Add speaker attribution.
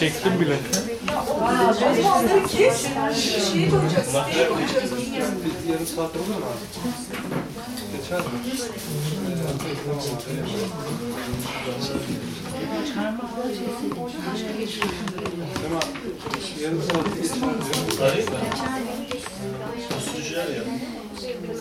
Speaker 1: Çektim bile.
Speaker 2: Şeyi koyacağız, koyacağız.
Speaker 3: Yarım saat olur mu abi? Geçer mi? Tamam. Yarım saat.
Speaker 4: Sarayım mı? Sürücüler ya.